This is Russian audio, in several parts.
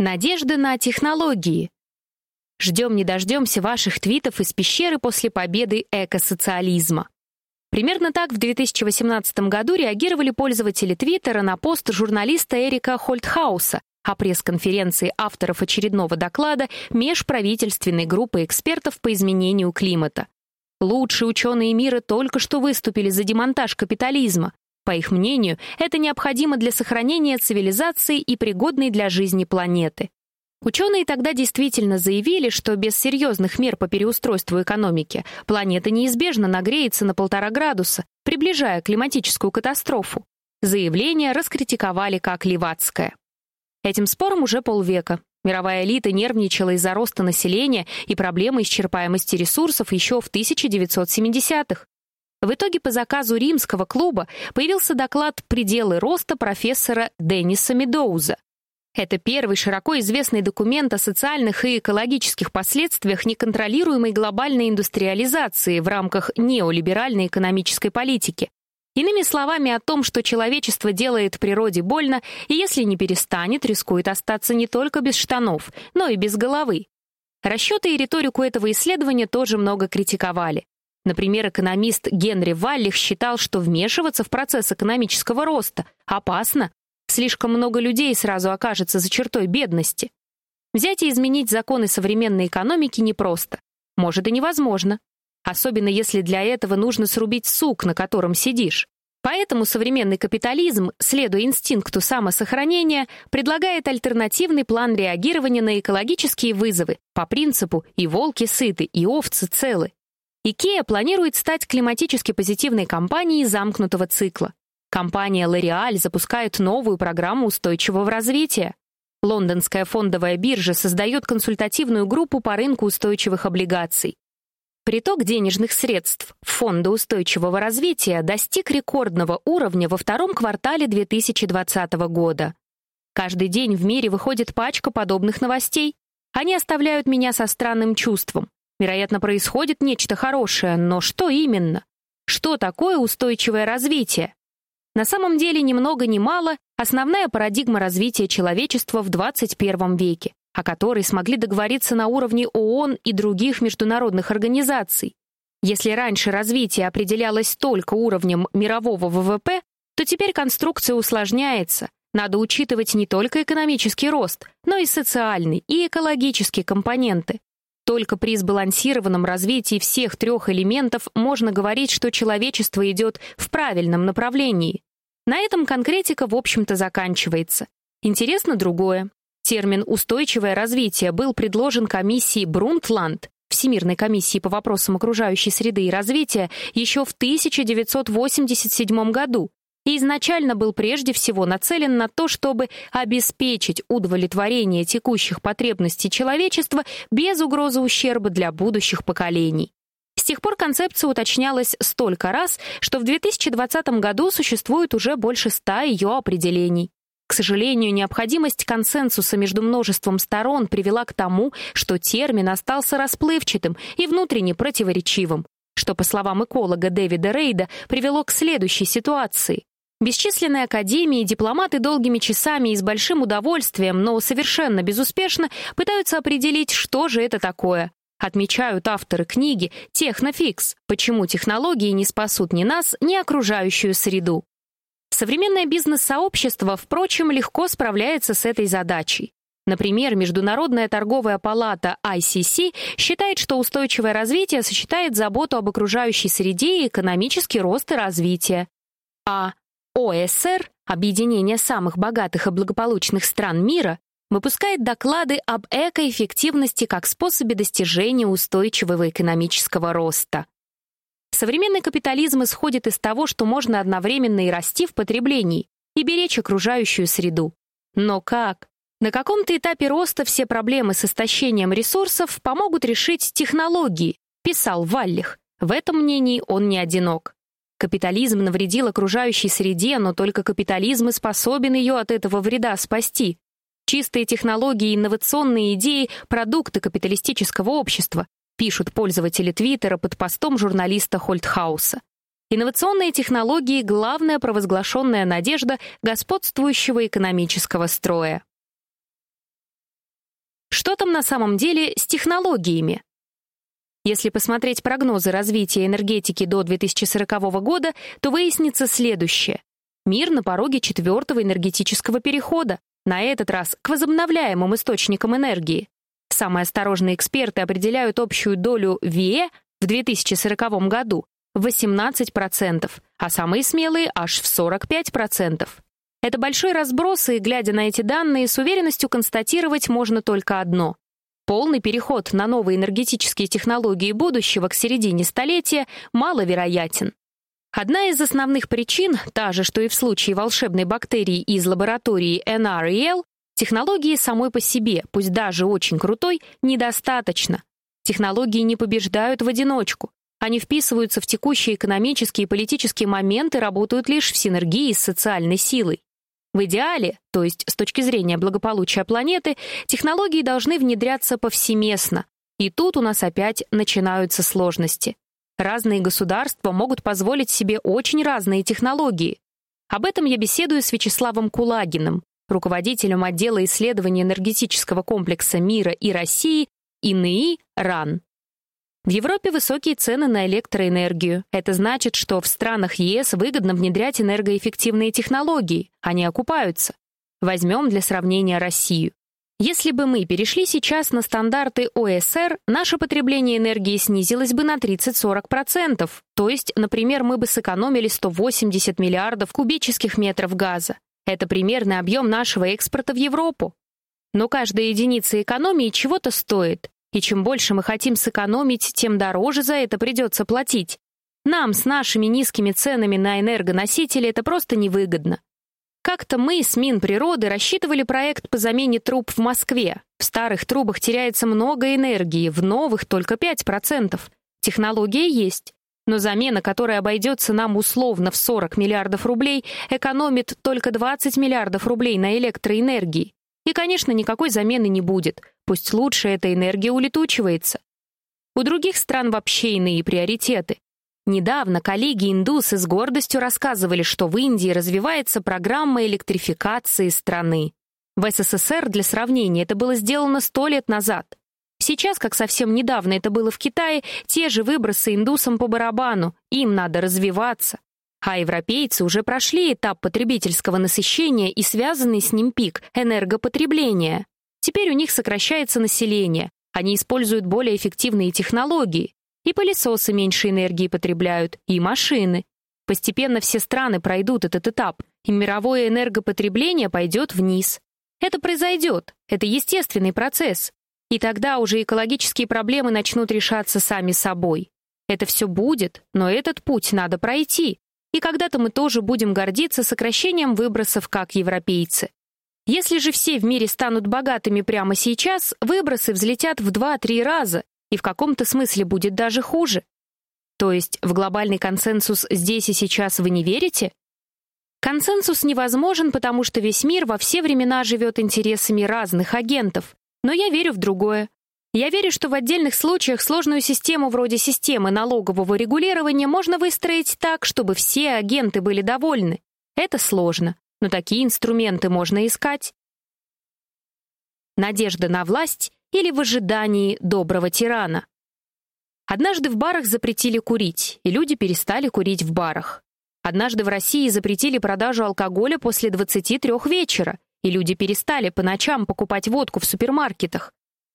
Надежды на технологии. Ждем не дождемся ваших твитов из пещеры после победы экосоциализма. Примерно так в 2018 году реагировали пользователи Твиттера на пост журналиста Эрика Хольтхауса о пресс-конференции авторов очередного доклада межправительственной группы экспертов по изменению климата. Лучшие ученые мира только что выступили за демонтаж капитализма. По их мнению, это необходимо для сохранения цивилизации и пригодной для жизни планеты. Ученые тогда действительно заявили, что без серьезных мер по переустройству экономики планета неизбежно нагреется на полтора градуса, приближая климатическую катастрофу. Заявление раскритиковали как левацкое. Этим спором уже полвека. Мировая элита нервничала из-за роста населения и проблемы исчерпаемости ресурсов еще в 1970-х. В итоге по заказу римского клуба появился доклад «Пределы роста» профессора Денниса Медоуза. Это первый широко известный документ о социальных и экологических последствиях неконтролируемой глобальной индустриализации в рамках неолиберальной экономической политики, Иными словами, о том, что человечество делает природе больно, и если не перестанет, рискует остаться не только без штанов, но и без головы. Расчеты и риторику этого исследования тоже много критиковали. Например, экономист Генри Валлих считал, что вмешиваться в процесс экономического роста опасно. Слишком много людей сразу окажется за чертой бедности. Взять и изменить законы современной экономики непросто. Может и невозможно особенно если для этого нужно срубить сук, на котором сидишь. Поэтому современный капитализм, следуя инстинкту самосохранения, предлагает альтернативный план реагирования на экологические вызовы по принципу «и волки сыты, и овцы целы». IKEA планирует стать климатически позитивной компанией замкнутого цикла. Компания L'Oreal запускает новую программу устойчивого развития. Лондонская фондовая биржа создает консультативную группу по рынку устойчивых облигаций. Приток денежных средств в Фонды устойчивого развития достиг рекордного уровня во втором квартале 2020 года. Каждый день в мире выходит пачка подобных новостей. Они оставляют меня со странным чувством. Вероятно, происходит нечто хорошее, но что именно? Что такое устойчивое развитие? На самом деле, ни много ни мало, основная парадигма развития человечества в 21 веке о которой смогли договориться на уровне ООН и других международных организаций. Если раньше развитие определялось только уровнем мирового ВВП, то теперь конструкция усложняется. Надо учитывать не только экономический рост, но и социальный и экологические компоненты. Только при сбалансированном развитии всех трех элементов можно говорить, что человечество идет в правильном направлении. На этом конкретика, в общем-то, заканчивается. Интересно другое. Термин «устойчивое развитие» был предложен комиссией Брунтланд, Всемирной комиссии по вопросам окружающей среды и развития, еще в 1987 году, и изначально был прежде всего нацелен на то, чтобы обеспечить удовлетворение текущих потребностей человечества без угрозы ущерба для будущих поколений. С тех пор концепция уточнялась столько раз, что в 2020 году существует уже больше ста ее определений. К сожалению, необходимость консенсуса между множеством сторон привела к тому, что термин остался расплывчатым и внутренне противоречивым, что, по словам эколога Дэвида Рейда, привело к следующей ситуации. Бесчисленные академии и дипломаты долгими часами и с большим удовольствием, но совершенно безуспешно пытаются определить, что же это такое. Отмечают авторы книги «Технофикс. Почему технологии не спасут ни нас, ни окружающую среду». Современное бизнес-сообщество, впрочем, легко справляется с этой задачей. Например, Международная торговая палата ICC считает, что устойчивое развитие сочетает заботу об окружающей среде и экономический рост и развитие. А ОСР, объединение самых богатых и благополучных стран мира, выпускает доклады об экоэффективности как способе достижения устойчивого экономического роста. Современный капитализм исходит из того, что можно одновременно и расти в потреблении, и беречь окружающую среду. Но как? На каком-то этапе роста все проблемы с истощением ресурсов помогут решить технологии, писал Валлих. В этом мнении он не одинок. Капитализм навредил окружающей среде, но только капитализм и способен ее от этого вреда спасти. Чистые технологии и инновационные идеи — продукты капиталистического общества, пишут пользователи Твиттера под постом журналиста Хольтхауса. Инновационные технологии — главная провозглашенная надежда господствующего экономического строя. Что там на самом деле с технологиями? Если посмотреть прогнозы развития энергетики до 2040 года, то выяснится следующее. Мир на пороге четвертого энергетического перехода, на этот раз к возобновляемым источникам энергии. Самые осторожные эксперты определяют общую долю ВИЭ в 2040 году в 18%, а самые смелые аж в 45%. Это большой разброс, и, глядя на эти данные, с уверенностью констатировать можно только одно. Полный переход на новые энергетические технологии будущего к середине столетия маловероятен. Одна из основных причин, та же, что и в случае волшебной бактерии из лаборатории NREL, технологии самой по себе, пусть даже очень крутой, недостаточно. Технологии не побеждают в одиночку. Они вписываются в текущие экономические и политические моменты, работают лишь в синергии с социальной силой. В идеале, то есть с точки зрения благополучия планеты, технологии должны внедряться повсеместно. И тут у нас опять начинаются сложности. Разные государства могут позволить себе очень разные технологии. Об этом я беседую с Вячеславом Кулагиным, руководителем отдела исследований энергетического комплекса мира и России ИНИИ РАН. В Европе высокие цены на электроэнергию. Это значит, что в странах ЕС выгодно внедрять энергоэффективные технологии, они окупаются. Возьмем для сравнения Россию. Если бы мы перешли сейчас на стандарты ОСР, наше потребление энергии снизилось бы на 30-40%, то есть, например, мы бы сэкономили 180 миллиардов кубических метров газа. Это примерный объем нашего экспорта в Европу. Но каждая единица экономии чего-то стоит, и чем больше мы хотим сэкономить, тем дороже за это придется платить. Нам с нашими низкими ценами на энергоносители это просто невыгодно. Как-то мы с Минприроды рассчитывали проект по замене труб в Москве. В старых трубах теряется много энергии, в новых только 5%. Технология есть. Но замена, которая обойдется нам условно в 40 миллиардов рублей, экономит только 20 миллиардов рублей на электроэнергии. И, конечно, никакой замены не будет. Пусть лучше эта энергия улетучивается. У других стран вообще иные приоритеты. Недавно коллеги-индусы с гордостью рассказывали, что в Индии развивается программа электрификации страны. В СССР, для сравнения, это было сделано сто лет назад. Сейчас, как совсем недавно это было в Китае, те же выбросы индусам по барабану, им надо развиваться. А европейцы уже прошли этап потребительского насыщения и связанный с ним пик энергопотребления. Теперь у них сокращается население, они используют более эффективные технологии. И пылесосы меньше энергии потребляют, и машины. Постепенно все страны пройдут этот этап, и мировое энергопотребление пойдет вниз. Это произойдет, это естественный процесс. И тогда уже экологические проблемы начнут решаться сами собой. Это все будет, но этот путь надо пройти. И когда-то мы тоже будем гордиться сокращением выбросов, как европейцы. Если же все в мире станут богатыми прямо сейчас, выбросы взлетят в 2-3 раза, и в каком-то смысле будет даже хуже. То есть в глобальный консенсус здесь и сейчас вы не верите? Консенсус невозможен, потому что весь мир во все времена живет интересами разных агентов. Но я верю в другое. Я верю, что в отдельных случаях сложную систему вроде системы налогового регулирования можно выстроить так, чтобы все агенты были довольны. Это сложно, но такие инструменты можно искать. Надежда на власть или в ожидании доброго тирана. Однажды в барах запретили курить, и люди перестали курить в барах. Однажды в России запретили продажу алкоголя после 23 вечера, и люди перестали по ночам покупать водку в супермаркетах.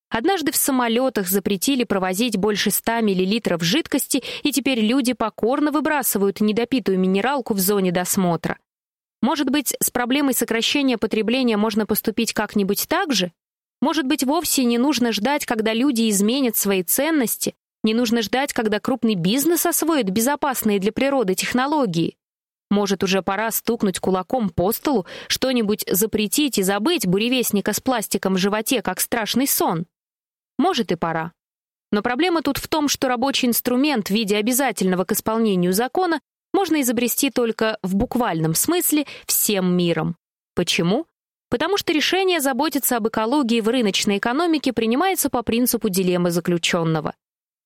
Однажды в самолетах запретили провозить больше 100 мл жидкости, и теперь люди покорно выбрасывают недопитую минералку в зоне досмотра. Может быть, с проблемой сокращения потребления можно поступить как-нибудь так же? Может быть, вовсе не нужно ждать, когда люди изменят свои ценности, не нужно ждать, когда крупный бизнес освоит безопасные для природы технологии. Может, уже пора стукнуть кулаком по столу, что-нибудь запретить и забыть буревестника с пластиком в животе, как страшный сон. Может, и пора. Но проблема тут в том, что рабочий инструмент в виде обязательного к исполнению закона можно изобрести только в буквальном смысле всем миром. Почему? Потому что решение заботиться об экологии в рыночной экономике принимается по принципу дилеммы заключенного.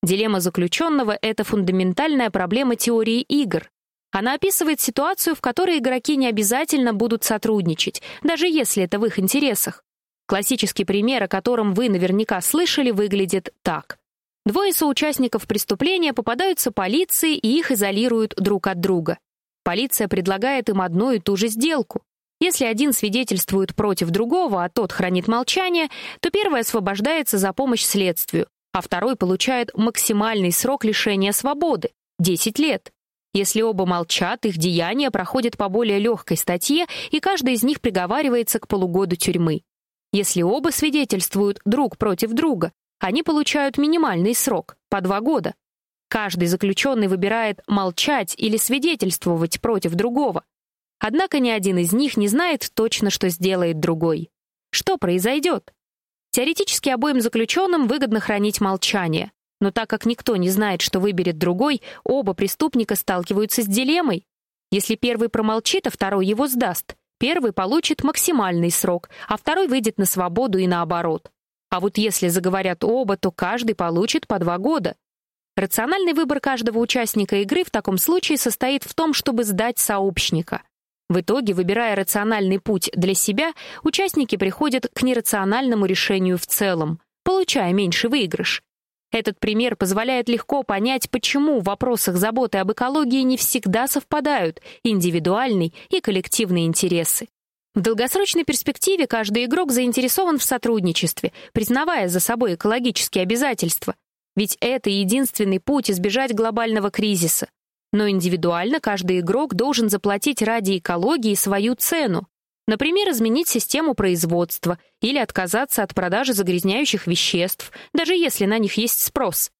Дилемма заключенного — это фундаментальная проблема теории игр. Она описывает ситуацию, в которой игроки не обязательно будут сотрудничать, даже если это в их интересах. Классический пример, о котором вы наверняка слышали, выглядит так. Двое соучастников преступления попадаются полиции и их изолируют друг от друга. Полиция предлагает им одну и ту же сделку. Если один свидетельствует против другого, а тот хранит молчание, то первый освобождается за помощь следствию, а второй получает максимальный срок лишения свободы — 10 лет. Если оба молчат, их деяния проходят по более легкой статье, и каждый из них приговаривается к полугоду тюрьмы. Если оба свидетельствуют друг против друга, они получают минимальный срок — по два года. Каждый заключенный выбирает молчать или свидетельствовать против другого. Однако ни один из них не знает точно, что сделает другой. Что произойдет? Теоретически обоим заключенным выгодно хранить молчание. Но так как никто не знает, что выберет другой, оба преступника сталкиваются с дилеммой. Если первый промолчит, а второй его сдаст, первый получит максимальный срок, а второй выйдет на свободу и наоборот. А вот если заговорят оба, то каждый получит по два года. Рациональный выбор каждого участника игры в таком случае состоит в том, чтобы сдать сообщника. В итоге, выбирая рациональный путь для себя, участники приходят к нерациональному решению в целом, получая меньший выигрыш. Этот пример позволяет легко понять, почему в вопросах заботы об экологии не всегда совпадают индивидуальный и коллективные интересы. В долгосрочной перспективе каждый игрок заинтересован в сотрудничестве, признавая за собой экологические обязательства. Ведь это единственный путь избежать глобального кризиса. Но индивидуально каждый игрок должен заплатить ради экологии свою цену. Например, изменить систему производства или отказаться от продажи загрязняющих веществ, даже если на них есть спрос.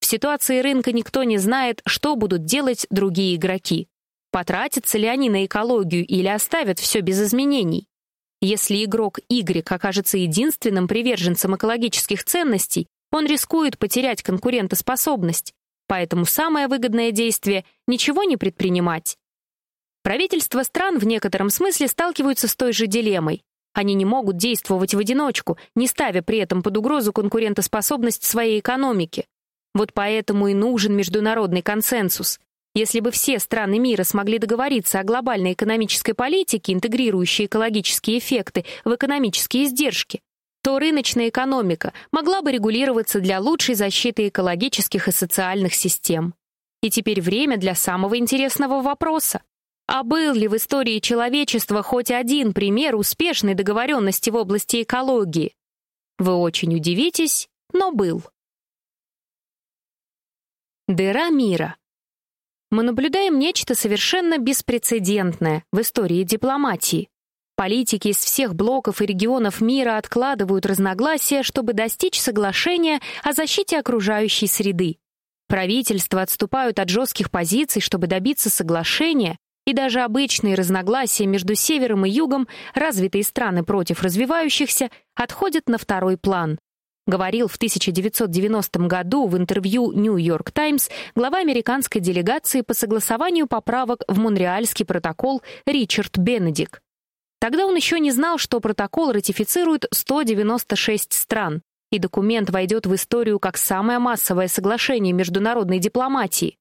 В ситуации рынка никто не знает, что будут делать другие игроки. Потратятся ли они на экологию или оставят все без изменений? Если игрок Y окажется единственным приверженцем экологических ценностей, он рискует потерять конкурентоспособность. Поэтому самое выгодное действие — ничего не предпринимать. Правительства стран в некотором смысле сталкиваются с той же дилеммой. Они не могут действовать в одиночку, не ставя при этом под угрозу конкурентоспособность своей экономики. Вот поэтому и нужен международный консенсус. Если бы все страны мира смогли договориться о глобальной экономической политике, интегрирующей экологические эффекты в экономические издержки, то рыночная экономика могла бы регулироваться для лучшей защиты экологических и социальных систем. И теперь время для самого интересного вопроса. А был ли в истории человечества хоть один пример успешной договоренности в области экологии? Вы очень удивитесь, но был. Дыра мира. Мы наблюдаем нечто совершенно беспрецедентное в истории дипломатии. Политики из всех блоков и регионов мира откладывают разногласия, чтобы достичь соглашения о защите окружающей среды. Правительства отступают от жестких позиций, чтобы добиться соглашения, и даже обычные разногласия между севером и югом, развитые страны против развивающихся, отходят на второй план. Говорил в 1990 году в интервью New York Times глава американской делегации по согласованию поправок в Монреальский протокол Ричард Бенедик. Тогда он еще не знал, что протокол ратифицирует 196 стран, и документ войдет в историю как самое массовое соглашение международной дипломатии.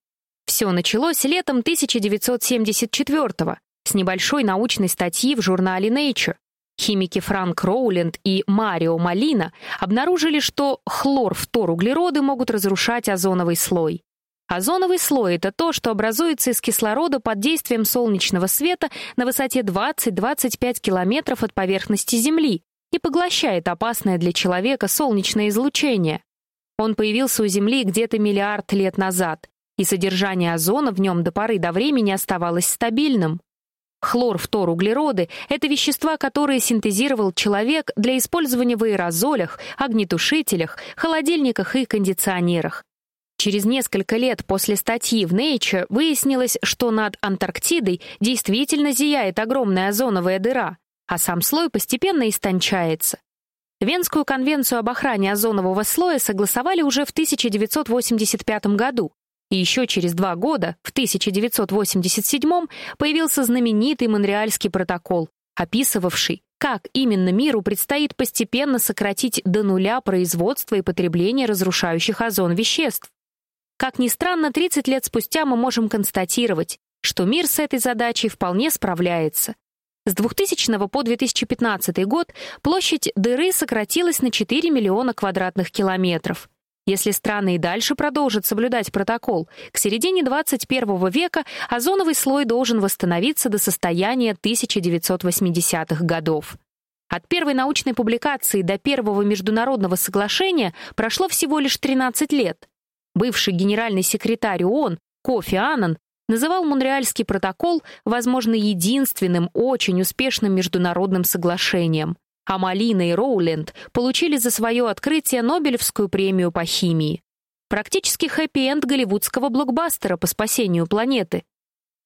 Все началось летом 1974 с небольшой научной статьи в журнале Nature. Химики Франк Роуленд и Марио Малина обнаружили, что хлорфторуглероды могут разрушать озоновый слой. Озоновый слой — это то, что образуется из кислорода под действием солнечного света на высоте 20-25 километров от поверхности Земли и поглощает опасное для человека солнечное излучение. Он появился у Земли где-то миллиард лет назад, и содержание озона в нем до поры до времени оставалось стабильным. Хлорфторуглероды — это вещества, которые синтезировал человек для использования в аэрозолях, огнетушителях, холодильниках и кондиционерах. Через несколько лет после статьи в Nature выяснилось, что над Антарктидой действительно зияет огромная озоновая дыра, а сам слой постепенно истончается. Венскую конвенцию об охране озонового слоя согласовали уже в 1985 году, и еще через два года, в 1987 появился знаменитый Монреальский протокол, описывавший, как именно миру предстоит постепенно сократить до нуля производство и потребление разрушающих озон веществ. Как ни странно, 30 лет спустя мы можем констатировать, что мир с этой задачей вполне справляется. С 2000 по 2015 год площадь дыры сократилась на 4 миллиона квадратных километров. Если страны и дальше продолжат соблюдать протокол, к середине 21 века озоновый слой должен восстановиться до состояния 1980-х годов. От первой научной публикации до первого международного соглашения прошло всего лишь 13 лет. Бывший генеральный секретарь ООН Кофи Аннан называл Монреальский протокол, возможно, единственным очень успешным международным соглашением а Малина и Роуленд получили за свое открытие Нобелевскую премию по химии. Практически хэппи-энд голливудского блокбастера по спасению планеты.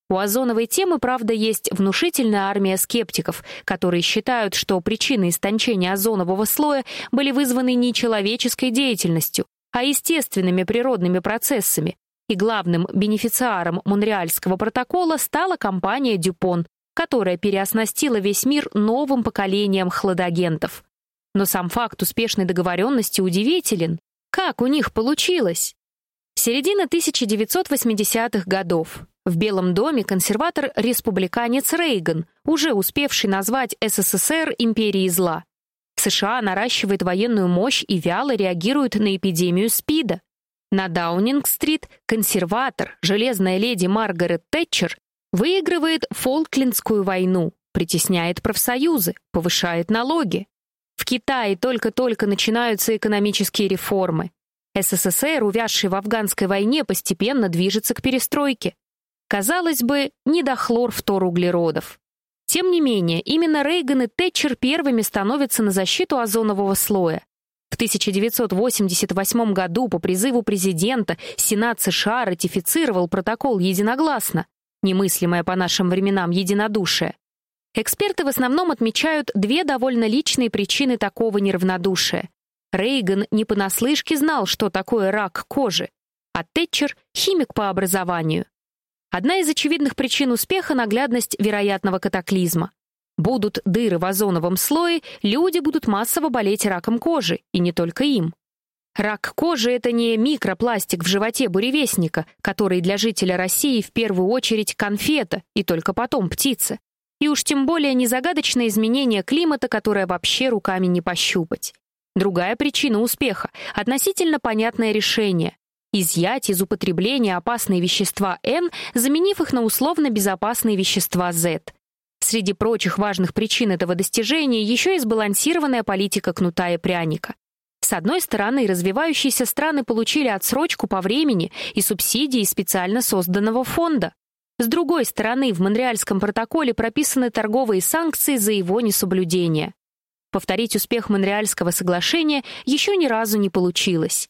У озоновой темы, правда, есть внушительная армия скептиков, которые считают, что причины истончения озонового слоя были вызваны не человеческой деятельностью, а естественными природными процессами, и главным бенефициаром Монреальского протокола стала компания «Дюпон», которая переоснастила весь мир новым поколением хладагентов. Но сам факт успешной договоренности удивителен. Как у них получилось? Середина 1980-х годов. В Белом доме консерватор-республиканец Рейган, уже успевший назвать СССР империей зла. США наращивает военную мощь и вяло реагирует на эпидемию СПИДа. На Даунинг-стрит консерватор, железная леди Маргарет Тэтчер, Выигрывает Фолклендскую войну, притесняет профсоюзы, повышает налоги. В Китае только-только начинаются экономические реформы. СССР, увязший в афганской войне, постепенно движется к перестройке. Казалось бы, не до хлорфторуглеродов. Тем не менее, именно Рейган и Тэтчер первыми становятся на защиту озонового слоя. В 1988 году по призыву президента Сенат США ратифицировал протокол единогласно немыслимое по нашим временам единодушие. Эксперты в основном отмечают две довольно личные причины такого неравнодушия. Рейган не понаслышке знал, что такое рак кожи, а Тэтчер — химик по образованию. Одна из очевидных причин успеха — наглядность вероятного катаклизма. Будут дыры в озоновом слое, люди будут массово болеть раком кожи, и не только им. Рак кожи — это не микропластик в животе буревестника, который для жителя России в первую очередь конфета и только потом птица. И уж тем более не загадочное изменение климата, которое вообще руками не пощупать. Другая причина успеха — относительно понятное решение — изъять из употребления опасные вещества N, заменив их на условно безопасные вещества Z. Среди прочих важных причин этого достижения еще и сбалансированная политика кнута и пряника. С одной стороны, развивающиеся страны получили отсрочку по времени и субсидии специально созданного фонда. С другой стороны, в Монреальском протоколе прописаны торговые санкции за его несоблюдение. Повторить успех Монреальского соглашения еще ни разу не получилось.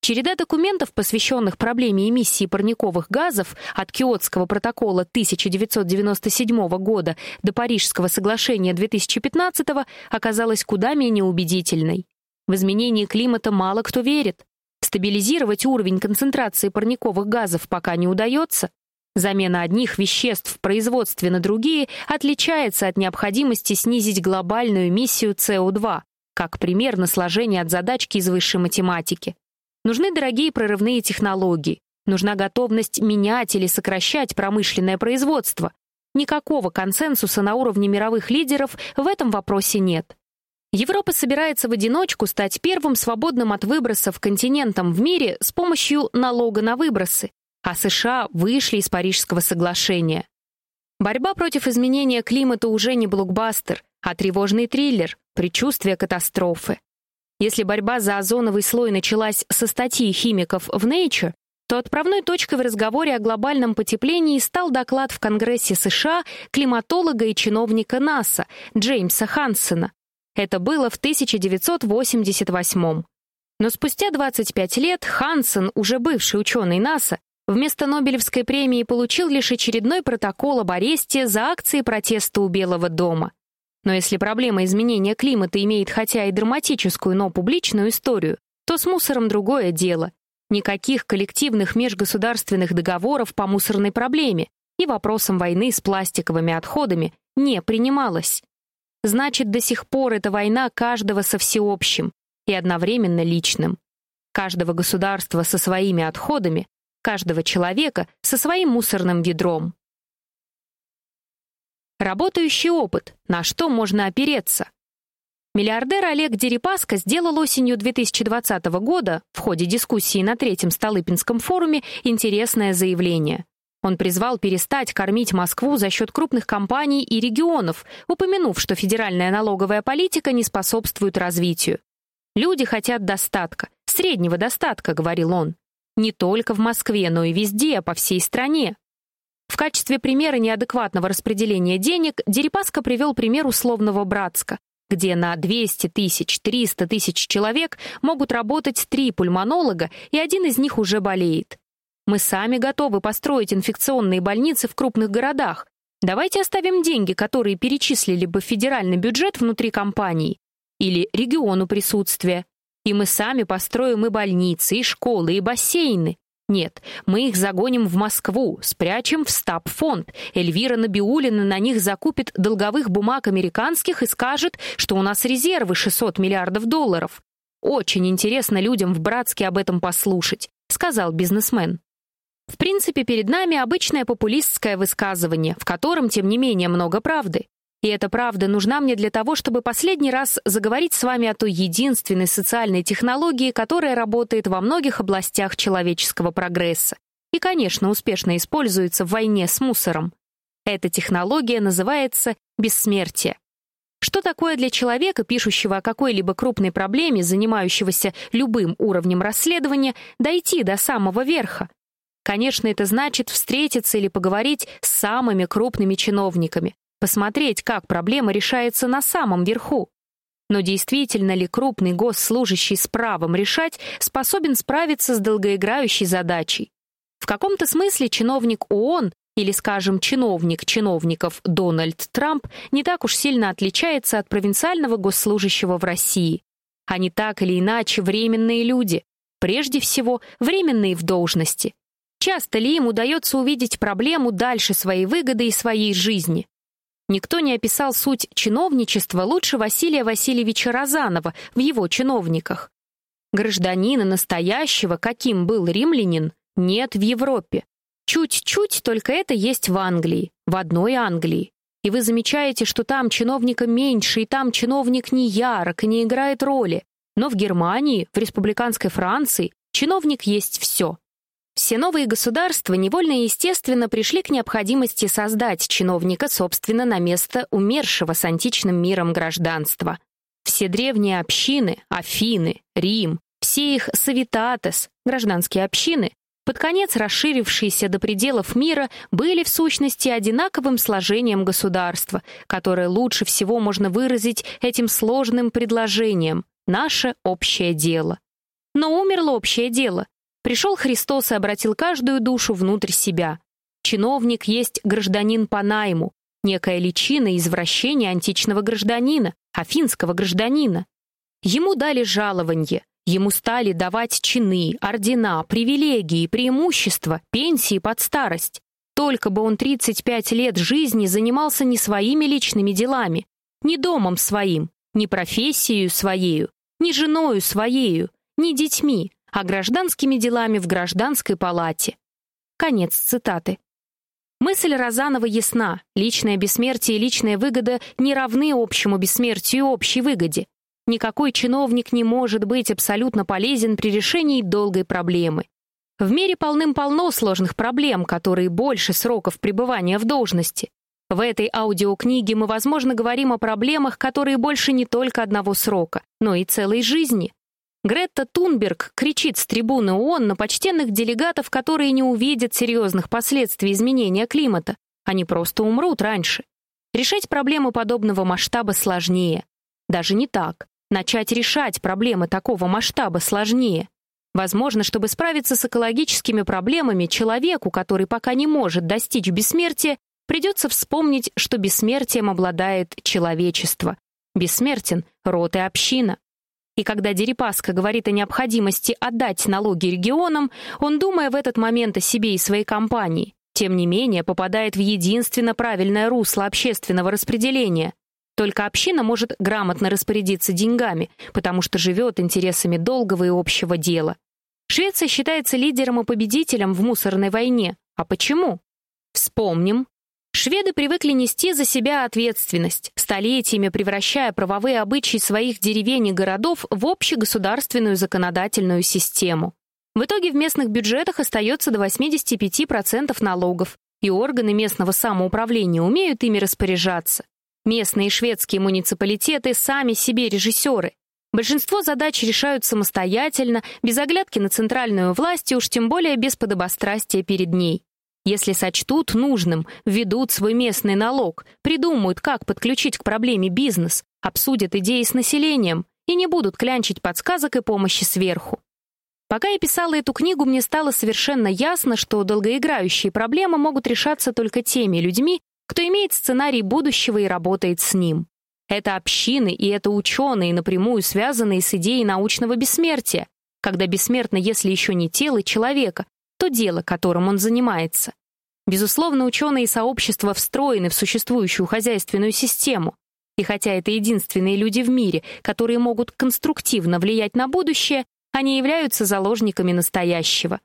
Череда документов, посвященных проблеме эмиссии парниковых газов от Киотского протокола 1997 года до Парижского соглашения 2015 оказалась куда менее убедительной. В изменении климата мало кто верит. Стабилизировать уровень концентрации парниковых газов пока не удается. Замена одних веществ в производстве на другие отличается от необходимости снизить глобальную эмиссию СО2, как пример на сложение от задачки из высшей математики. Нужны дорогие прорывные технологии, нужна готовность менять или сокращать промышленное производство. Никакого консенсуса на уровне мировых лидеров в этом вопросе нет. Европа собирается в одиночку стать первым свободным от выбросов континентом в мире с помощью налога на выбросы, а США вышли из Парижского соглашения. Борьба против изменения климата уже не блокбастер, а тревожный триллер, предчувствие катастрофы. Если борьба за озоновый слой началась со статьи химиков в Nature, то отправной точкой в разговоре о глобальном потеплении стал доклад в Конгрессе США климатолога и чиновника НАСА Джеймса Хансена, это было в 1988 Но спустя 25 лет Хансен, уже бывший ученый НАСА, вместо Нобелевской премии получил лишь очередной протокол об аресте за акции протеста у Белого дома. Но если проблема изменения климата имеет хотя и драматическую, но публичную историю, то с мусором другое дело. Никаких коллективных межгосударственных договоров по мусорной проблеме и вопросам войны с пластиковыми отходами не принималось. Значит, до сих пор эта война каждого со всеобщим и одновременно личным. Каждого государства со своими отходами, каждого человека со своим мусорным ведром. Работающий опыт, на что можно опереться. Миллиардер Олег Дерипаска сделал осенью 2020 года в ходе дискуссии на третьем Столыпинском форуме интересное заявление. Он призвал перестать кормить Москву за счет крупных компаний и регионов, упомянув, что федеральная налоговая политика не способствует развитию. «Люди хотят достатка, среднего достатка», — говорил он. «Не только в Москве, но и везде, по всей стране». В качестве примера неадекватного распределения денег Дерипаска привел пример условного Братска, где на 200 тысяч, 300 тысяч человек могут работать три пульмонолога, и один из них уже болеет. Мы сами готовы построить инфекционные больницы в крупных городах. Давайте оставим деньги, которые перечислили бы федеральный бюджет внутри компании или региону присутствия, и мы сами построим и больницы, и школы, и бассейны. Нет, мы их загоним в Москву, спрячем в стаб-фонд. Эльвира Набиулина на них закупит долговых бумаг американских и скажет, что у нас резервы 600 миллиардов долларов. Очень интересно людям в Братске об этом послушать, сказал бизнесмен. В принципе, перед нами обычное популистское высказывание, в котором, тем не менее, много правды. И эта правда нужна мне для того, чтобы последний раз заговорить с вами о той единственной социальной технологии, которая работает во многих областях человеческого прогресса и, конечно, успешно используется в войне с мусором. Эта технология называется бессмертие. Что такое для человека, пишущего о какой-либо крупной проблеме, занимающегося любым уровнем расследования, дойти до самого верха? Конечно, это значит встретиться или поговорить с самыми крупными чиновниками, посмотреть, как проблема решается на самом верху. Но действительно ли крупный госслужащий с правом решать способен справиться с долгоиграющей задачей? В каком-то смысле чиновник ООН или, скажем, чиновник чиновников Дональд Трамп не так уж сильно отличается от провинциального госслужащего в России. Они так или иначе временные люди, прежде всего, временные в должности. Часто ли им удается увидеть проблему дальше своей выгоды и своей жизни? Никто не описал суть чиновничества лучше Василия Васильевича Розанова в его «Чиновниках». Гражданина настоящего, каким был римлянин, нет в Европе. Чуть-чуть только это есть в Англии, в одной Англии. И вы замечаете, что там чиновника меньше, и там чиновник не ярок и не играет роли. Но в Германии, в республиканской Франции чиновник есть все. Все новые государства невольно и естественно пришли к необходимости создать чиновника, собственно, на место умершего с античным миром гражданства. Все древние общины, Афины, Рим, все их савитатес, гражданские общины, под конец расширившиеся до пределов мира, были в сущности одинаковым сложением государства, которое лучше всего можно выразить этим сложным предложением «наше общее дело». Но умерло общее дело, Пришел Христос и обратил каждую душу внутрь себя. Чиновник есть гражданин по найму, некая личина извращения античного гражданина, афинского гражданина. Ему дали жалование, ему стали давать чины, ордена, привилегии, преимущества, пенсии под старость. Только бы он 35 лет жизни занимался не своими личными делами, не домом своим, не профессией своею, не женою своею, не детьми, а гражданскими делами в гражданской палате. Конец цитаты. Мысль Розанова ясна. Личное бессмертие и личная выгода не равны общему бессмертию и общей выгоде. Никакой чиновник не может быть абсолютно полезен при решении долгой проблемы. В мире полным-полно сложных проблем, которые больше сроков пребывания в должности. В этой аудиокниге мы, возможно, говорим о проблемах, которые больше не только одного срока, но и целой жизни. Гретта Тунберг кричит с трибуны ООН на почтенных делегатов, которые не увидят серьезных последствий изменения климата. Они просто умрут раньше. Решать проблемы подобного масштаба сложнее. Даже не так. Начать решать проблемы такого масштаба сложнее. Возможно, чтобы справиться с экологическими проблемами, человеку, который пока не может достичь бессмертия, придется вспомнить, что бессмертием обладает человечество. Бессмертен род и община. И когда Дерипаска говорит о необходимости отдать налоги регионам, он, думая в этот момент о себе и своей компании, тем не менее попадает в единственно правильное русло общественного распределения. Только община может грамотно распорядиться деньгами, потому что живет интересами долгого и общего дела. Швеция считается лидером и победителем в мусорной войне. А почему? Вспомним, Шведы привыкли нести за себя ответственность, столетиями превращая правовые обычаи своих деревень и городов в общегосударственную законодательную систему. В итоге в местных бюджетах остается до 85% налогов, и органы местного самоуправления умеют ими распоряжаться. Местные шведские муниципалитеты сами себе режиссеры. Большинство задач решают самостоятельно, без оглядки на центральную власть и уж тем более без подобострастия перед ней. Если сочтут нужным, введут свой местный налог, придумают, как подключить к проблеме бизнес, обсудят идеи с населением и не будут клянчить подсказок и помощи сверху. Пока я писала эту книгу, мне стало совершенно ясно, что долгоиграющие проблемы могут решаться только теми людьми, кто имеет сценарий будущего и работает с ним. Это общины и это ученые, напрямую связанные с идеей научного бессмертия, когда бессмертно, если еще не тело человека, то дело, которым он занимается. Безусловно, ученые и сообщества встроены в существующую хозяйственную систему. И хотя это единственные люди в мире, которые могут конструктивно влиять на будущее, они являются заложниками настоящего.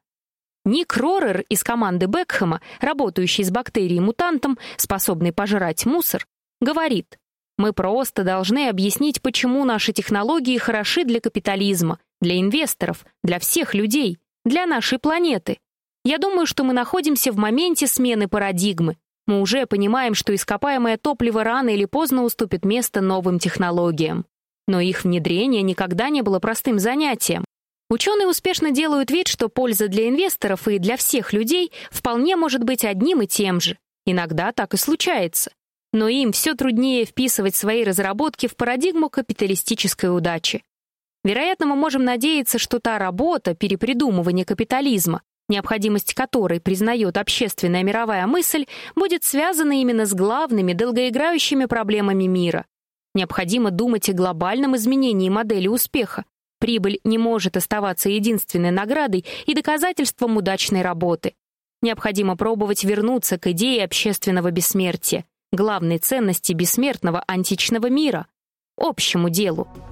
Ник Рорер из команды Бекхэма, работающий с бактерией-мутантом, способной пожрать мусор, говорит, мы просто должны объяснить, почему наши технологии хороши для капитализма, для инвесторов, для всех людей, для нашей планеты. Я думаю, что мы находимся в моменте смены парадигмы. Мы уже понимаем, что ископаемое топливо рано или поздно уступит место новым технологиям. Но их внедрение никогда не было простым занятием. Ученые успешно делают вид, что польза для инвесторов и для всех людей вполне может быть одним и тем же. Иногда так и случается но им все труднее вписывать свои разработки в парадигму капиталистической удачи. Вероятно, мы можем надеяться, что та работа перепридумывания капитализма, необходимость которой признает общественная мировая мысль, будет связана именно с главными долгоиграющими проблемами мира. Необходимо думать о глобальном изменении модели успеха. Прибыль не может оставаться единственной наградой и доказательством удачной работы. Необходимо пробовать вернуться к идее общественного бессмертия главной ценности бессмертного античного мира — общему делу —